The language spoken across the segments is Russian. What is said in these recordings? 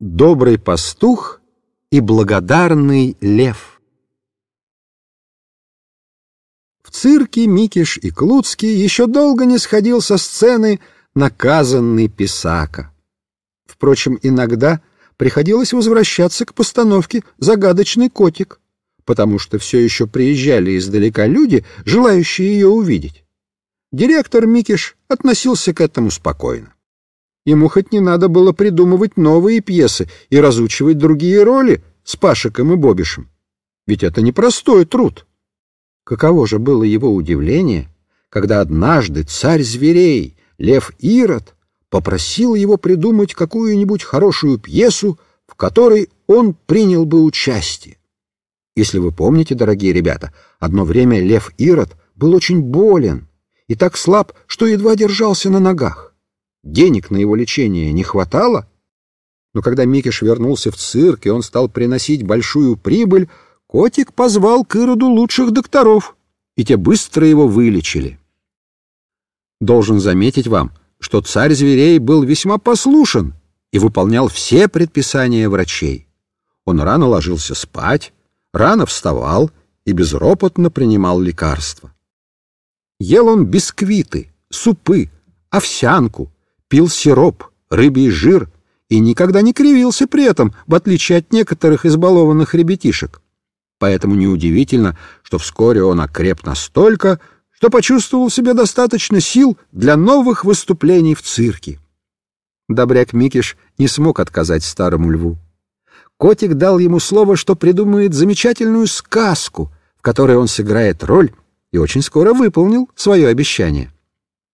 Добрый пастух и благодарный лев. В цирке Микиш и Клуцкий еще долго не сходил со сцены наказанный Писака. Впрочем, иногда приходилось возвращаться к постановке «Загадочный котик», потому что все еще приезжали издалека люди, желающие ее увидеть. Директор Микиш относился к этому спокойно. Ему хоть не надо было придумывать новые пьесы и разучивать другие роли с Пашиком и Бобишем. Ведь это непростой труд. Каково же было его удивление, когда однажды царь зверей, лев Ирод, попросил его придумать какую-нибудь хорошую пьесу, в которой он принял бы участие. Если вы помните, дорогие ребята, одно время лев Ирод был очень болен и так слаб, что едва держался на ногах. Денег на его лечение не хватало. Но когда Микиш вернулся в цирк, и он стал приносить большую прибыль, котик позвал к Ироду лучших докторов, и те быстро его вылечили. Должен заметить вам, что царь зверей был весьма послушен и выполнял все предписания врачей. Он рано ложился спать, рано вставал и безропотно принимал лекарства. Ел он бисквиты, супы, овсянку, пил сироп, рыбий жир и никогда не кривился при этом, в отличие от некоторых избалованных ребятишек. Поэтому неудивительно, что вскоре он окреп настолько, что почувствовал в себе достаточно сил для новых выступлений в цирке. Добряк Микиш не смог отказать старому льву. Котик дал ему слово, что придумает замечательную сказку, в которой он сыграет роль, и очень скоро выполнил свое обещание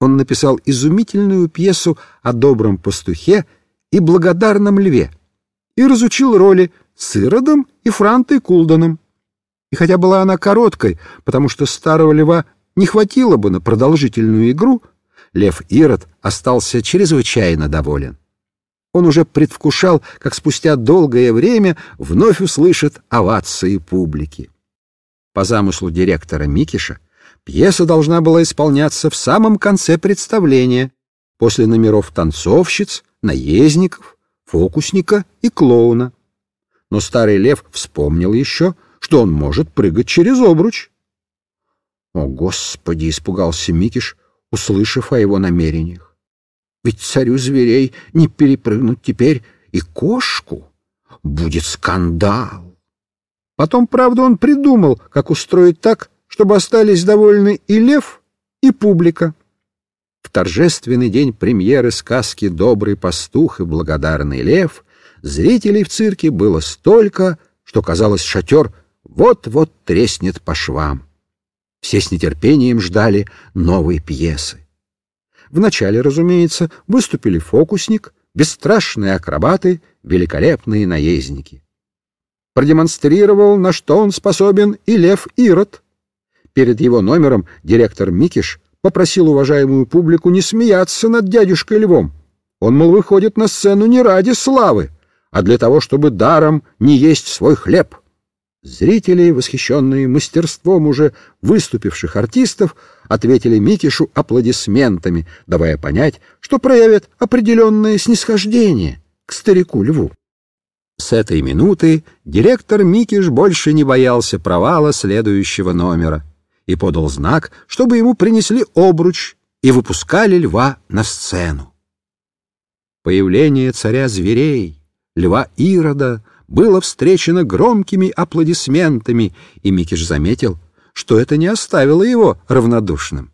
он написал изумительную пьесу о добром пастухе и благодарном льве и разучил роли с Иродом и Франтой Кулданом. И хотя была она короткой, потому что старого льва не хватило бы на продолжительную игру, лев Ирод остался чрезвычайно доволен. Он уже предвкушал, как спустя долгое время вновь услышит овации публики. По замыслу директора Микиша Пьеса должна была исполняться в самом конце представления, после номеров танцовщиц, наездников, фокусника и клоуна. Но старый лев вспомнил еще, что он может прыгать через обруч. «О, Господи!» — испугался Микиш, услышав о его намерениях. «Ведь царю зверей не перепрыгнуть теперь и кошку. Будет скандал!» Потом, правда, он придумал, как устроить так, чтобы остались довольны и лев, и публика. В торжественный день премьеры сказки «Добрый пастух и благодарный лев» зрителей в цирке было столько, что, казалось, шатер вот-вот треснет по швам. Все с нетерпением ждали новой пьесы. Вначале, разумеется, выступили фокусник, бесстрашные акробаты, великолепные наездники. Продемонстрировал, на что он способен и лев Ирод — Перед его номером директор Микиш попросил уважаемую публику не смеяться над дядюшкой Львом. Он, мол, выходит на сцену не ради славы, а для того, чтобы даром не есть свой хлеб. Зрители, восхищенные мастерством уже выступивших артистов, ответили Микишу аплодисментами, давая понять, что проявят определенное снисхождение к старику Льву. С этой минуты директор Микиш больше не боялся провала следующего номера и подал знак, чтобы ему принесли обруч и выпускали льва на сцену. Появление царя зверей, льва Ирода, было встречено громкими аплодисментами, и Микиш заметил, что это не оставило его равнодушным.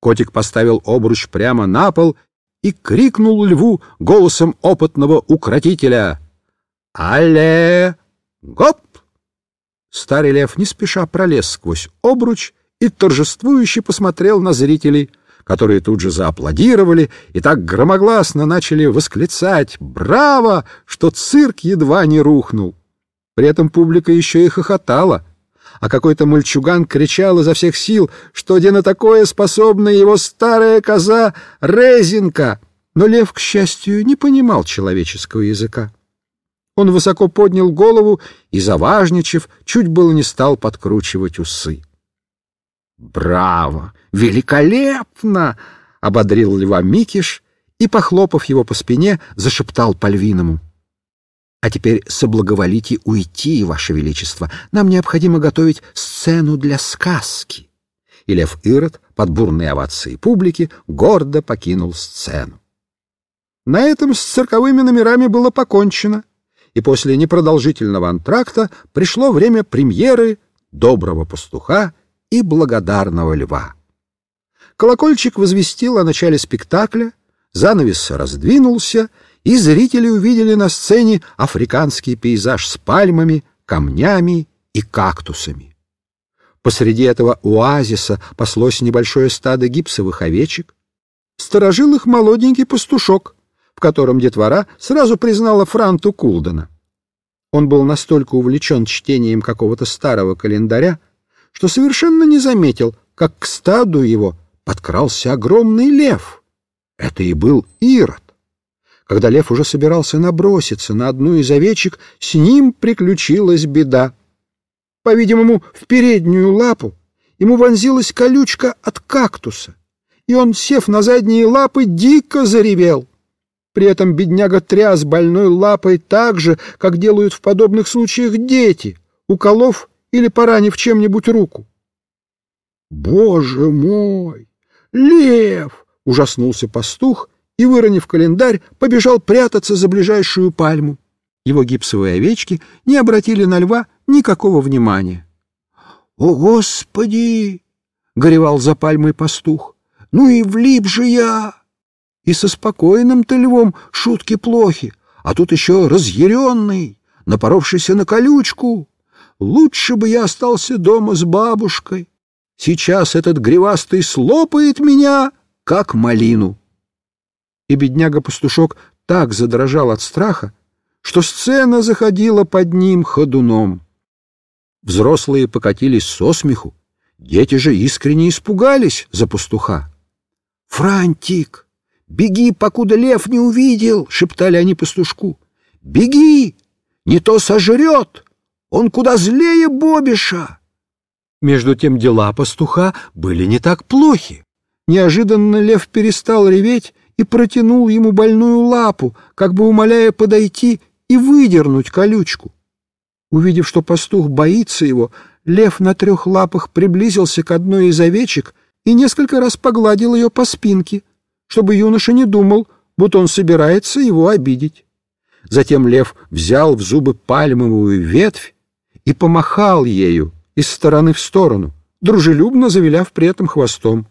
Котик поставил обруч прямо на пол и крикнул льву голосом опытного укротителя «Алле! Гоп!» Старый лев не спеша пролез сквозь обруч и торжествующе посмотрел на зрителей, которые тут же зааплодировали и так громогласно начали восклицать «Браво!», что цирк едва не рухнул. При этом публика еще и хохотала, а какой-то мальчуган кричал изо всех сил, что где на такое способна его старая коза Резинка. Но лев, к счастью, не понимал человеческого языка. Он высоко поднял голову и, заважничав, чуть было не стал подкручивать усы. «Браво! Великолепно!» — ободрил льва Микиш и, похлопав его по спине, зашептал по львиному. А теперь соблаговолите уйти, Ваше Величество. Нам необходимо готовить сцену для сказки. И Лев Ирод под бурные овации публики гордо покинул сцену. На этом с цирковыми номерами было покончено, и после непродолжительного антракта пришло время премьеры «Доброго пастуха» и «Благодарного льва». Колокольчик возвестил о начале спектакля, занавес раздвинулся, и зрители увидели на сцене африканский пейзаж с пальмами, камнями и кактусами. Посреди этого оазиса паслось небольшое стадо гипсовых овечек. Сторожил их молоденький пастушок, в котором детвора сразу признала Франту Кулдена. Он был настолько увлечен чтением какого-то старого календаря, что совершенно не заметил, как к стаду его подкрался огромный лев. Это и был Ирод. Когда лев уже собирался наброситься на одну из овечек, с ним приключилась беда. По-видимому, в переднюю лапу ему вонзилась колючка от кактуса, и он, сев на задние лапы, дико заревел. При этом бедняга тряс больной лапой так же, как делают в подобных случаях дети, уколов или поранив чем-нибудь руку. «Боже мой! Лев!» — ужаснулся пастух и, выронив календарь, побежал прятаться за ближайшую пальму. Его гипсовые овечки не обратили на льва никакого внимания. — О, Господи! — горевал за пальмой пастух. — Ну и влип же я! И со спокойным-то львом шутки плохи, а тут еще разъяренный, напоровшийся на колючку. Лучше бы я остался дома с бабушкой. Сейчас этот гривастый слопает меня, как малину и бедняга-пастушок так задрожал от страха, что сцена заходила под ним ходуном. Взрослые покатились со смеху, дети же искренне испугались за пастуха. «Франтик, беги, покуда лев не увидел!» — шептали они пастушку. «Беги! Не то сожрет! Он куда злее Бобиша!» Между тем дела пастуха были не так плохи. Неожиданно лев перестал реветь и протянул ему больную лапу, как бы умоляя подойти и выдернуть колючку. Увидев, что пастух боится его, лев на трех лапах приблизился к одной из овечек и несколько раз погладил ее по спинке, чтобы юноша не думал, будто он собирается его обидеть. Затем лев взял в зубы пальмовую ветвь и помахал ею из стороны в сторону, дружелюбно завиляв при этом хвостом.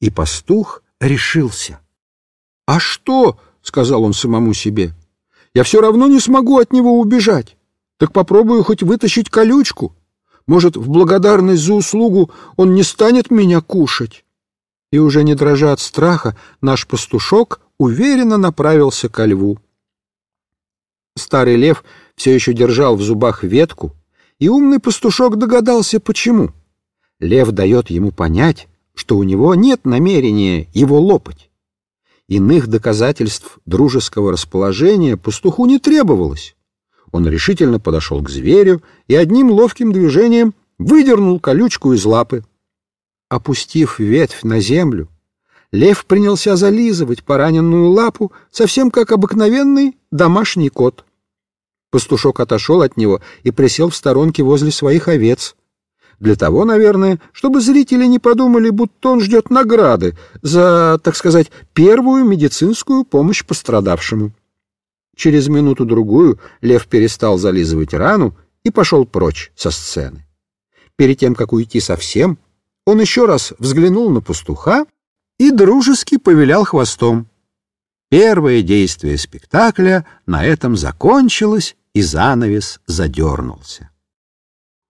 И пастух решился. «А что?» — сказал он самому себе. «Я все равно не смогу от него убежать. Так попробую хоть вытащить колючку. Может, в благодарность за услугу он не станет меня кушать?» И уже не дрожа от страха, наш пастушок уверенно направился ко льву. Старый лев все еще держал в зубах ветку, и умный пастушок догадался, почему. Лев дает ему понять, что у него нет намерения его лопать. Иных доказательств дружеского расположения пастуху не требовалось. Он решительно подошел к зверю и одним ловким движением выдернул колючку из лапы. Опустив ветвь на землю, лев принялся зализывать пораненную лапу, совсем как обыкновенный домашний кот. Пастушок отошел от него и присел в сторонке возле своих овец. Для того, наверное, чтобы зрители не подумали, будто он ждет награды за, так сказать, первую медицинскую помощь пострадавшему. Через минуту-другую лев перестал зализывать рану и пошел прочь со сцены. Перед тем, как уйти совсем, он еще раз взглянул на пастуха и дружески повилял хвостом. Первое действие спектакля на этом закончилось, и занавес задернулся.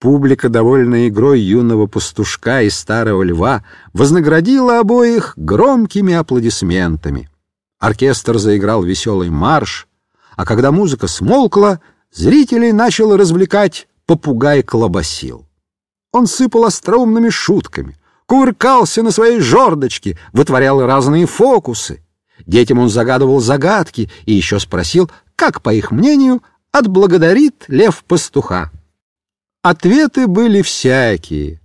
Публика, довольная игрой юного пастушка и старого льва, вознаградила обоих громкими аплодисментами. Оркестр заиграл веселый марш, а когда музыка смолкла, зрителей начал развлекать попугай-колобасил. Он сыпал остроумными шутками, кувыркался на своей жердочке, вытворял разные фокусы. Детям он загадывал загадки и еще спросил, как, по их мнению, отблагодарит лев пастуха. Ответы были всякие.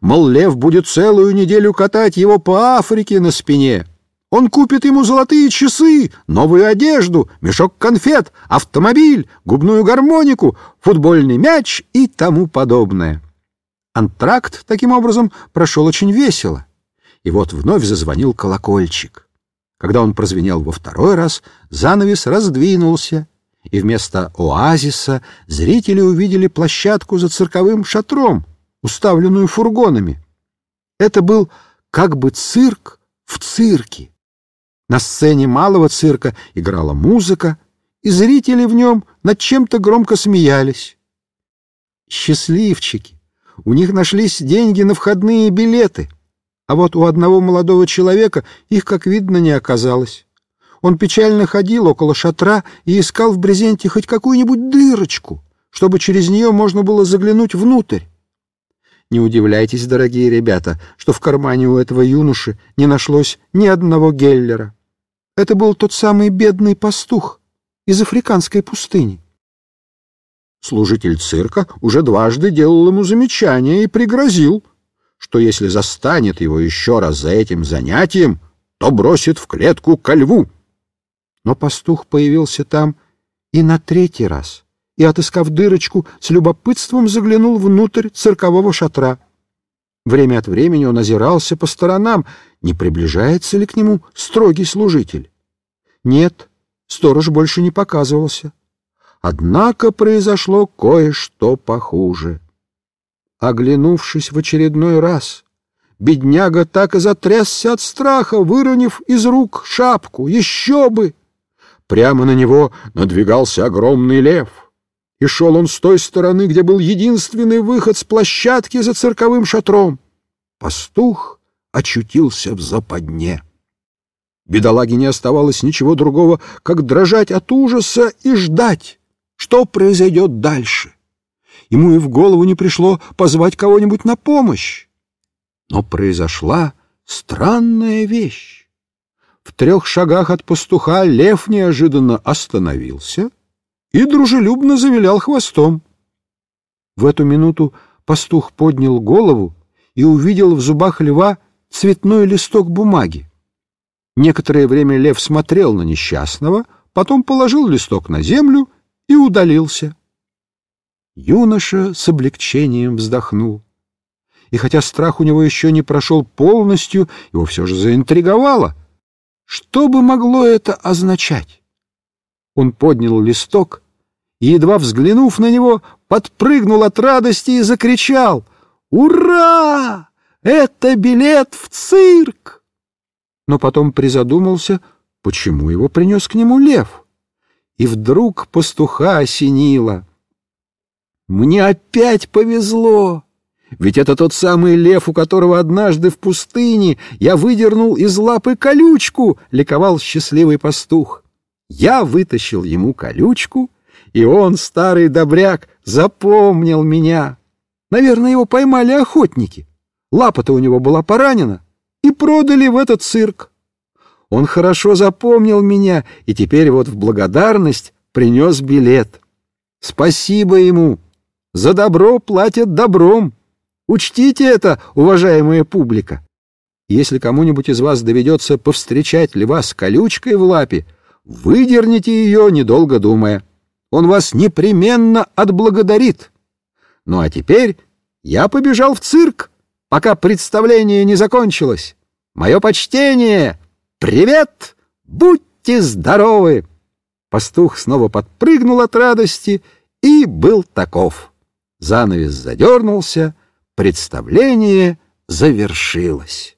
Мол, лев будет целую неделю катать его по Африке на спине. Он купит ему золотые часы, новую одежду, мешок конфет, автомобиль, губную гармонику, футбольный мяч и тому подобное. Антракт, таким образом, прошел очень весело. И вот вновь зазвонил колокольчик. Когда он прозвенел во второй раз, занавес раздвинулся, и вместо оазиса зрители увидели площадку за цирковым шатром, уставленную фургонами. Это был как бы цирк в цирке. На сцене малого цирка играла музыка, и зрители в нем над чем-то громко смеялись. Счастливчики! У них нашлись деньги на входные билеты, а вот у одного молодого человека их, как видно, не оказалось. Он печально ходил около шатра и искал в брезенте хоть какую-нибудь дырочку, чтобы через нее можно было заглянуть внутрь. Не удивляйтесь, дорогие ребята, что в кармане у этого юноши не нашлось ни одного геллера. Это был тот самый бедный пастух из африканской пустыни. Служитель цирка уже дважды делал ему замечание и пригрозил, что если застанет его еще раз за этим занятием, то бросит в клетку ко льву. Но пастух появился там и на третий раз, и, отыскав дырочку, с любопытством заглянул внутрь циркового шатра. Время от времени он озирался по сторонам, не приближается ли к нему строгий служитель. Нет, сторож больше не показывался. Однако произошло кое-что похуже. Оглянувшись в очередной раз, бедняга так и затрясся от страха, выронив из рук шапку. Еще бы! Прямо на него надвигался огромный лев. И шел он с той стороны, где был единственный выход с площадки за цирковым шатром. Пастух очутился в западне. Бедолаге не оставалось ничего другого, как дрожать от ужаса и ждать, что произойдет дальше. Ему и в голову не пришло позвать кого-нибудь на помощь. Но произошла странная вещь. В трех шагах от пастуха лев неожиданно остановился и дружелюбно завилял хвостом. В эту минуту пастух поднял голову и увидел в зубах льва цветной листок бумаги. Некоторое время лев смотрел на несчастного, потом положил листок на землю и удалился. Юноша с облегчением вздохнул. И хотя страх у него еще не прошел полностью, его все же заинтриговало — что бы могло это означать? Он поднял листок и, едва взглянув на него, подпрыгнул от радости и закричал «Ура! Это билет в цирк!» Но потом призадумался, почему его принес к нему лев. И вдруг пастуха осенило. «Мне опять повезло!» Ведь это тот самый лев, у которого однажды в пустыне я выдернул из лапы колючку, — ликовал счастливый пастух. Я вытащил ему колючку, и он, старый добряк, запомнил меня. Наверное, его поймали охотники. Лапа-то у него была поранена, и продали в этот цирк. Он хорошо запомнил меня, и теперь вот в благодарность принес билет. Спасибо ему. За добро платят добром. Учтите это, уважаемая публика. Если кому-нибудь из вас доведется повстречать льва с колючкой в лапе, выдерните ее, недолго думая. Он вас непременно отблагодарит. Ну а теперь я побежал в цирк, пока представление не закончилось. Мое почтение! Привет! Будьте здоровы!» Пастух снова подпрыгнул от радости и был таков. Занавес задернулся — Представление завершилось.